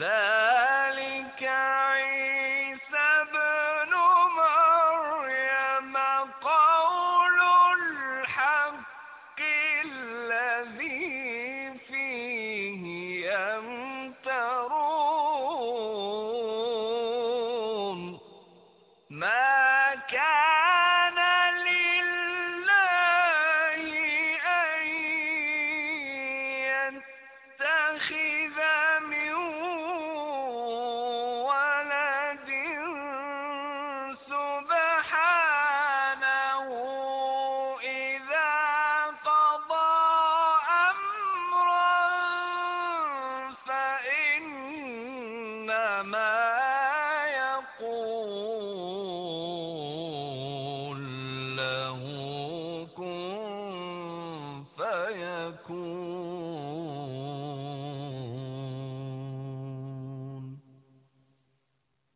ذلك عيسى مريم قول الحق الذي فيه يمترون. ما كان ما